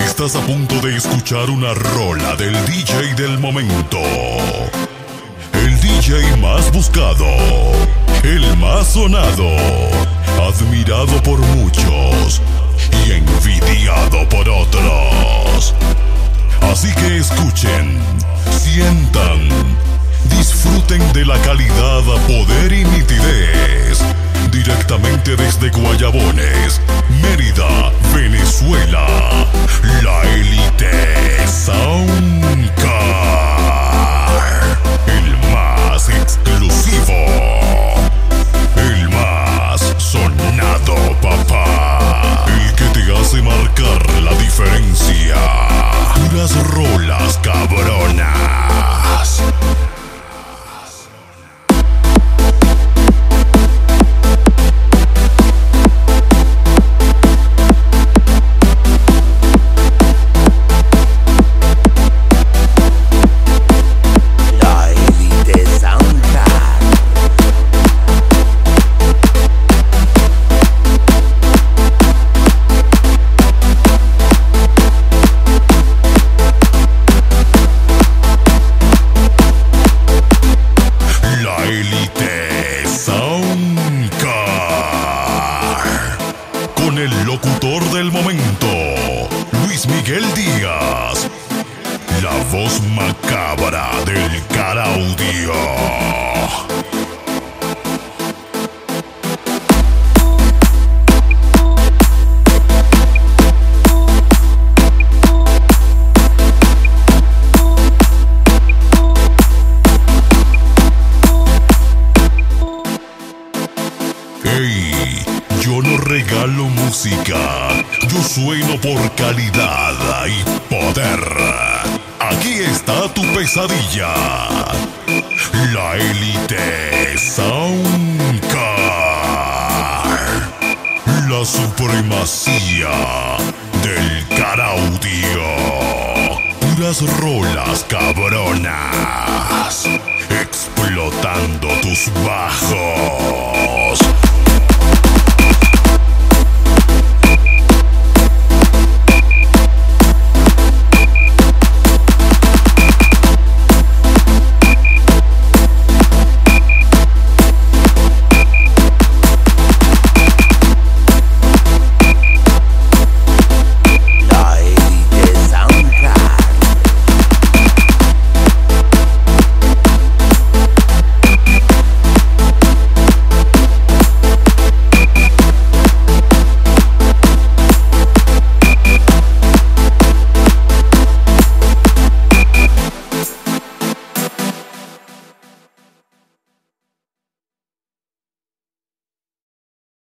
Estás a punto de escuchar una rola del DJ del momento. El DJ más buscado, el más sonado, admirado por muchos y envidiado por otros. Así que escuchen, sientan, disfruten de la calidad, poder y nitidez. Directamente desde Guayabones, Mérida, Venezuela, la élite Soundcar. El más exclusivo. El más sonado, papá. El que te hace marcar la diferencia. Puras rolas cabronas. Locutor del momento, Luis Miguel Díaz. La voz macabra del Caraudio. Yo no regalo música, yo sueno por calidad y poder. Aquí está tu pesadilla. La élite Soundcar. La supremacía del caraudio. Puras rolas cabronas. Explotando tus bajos.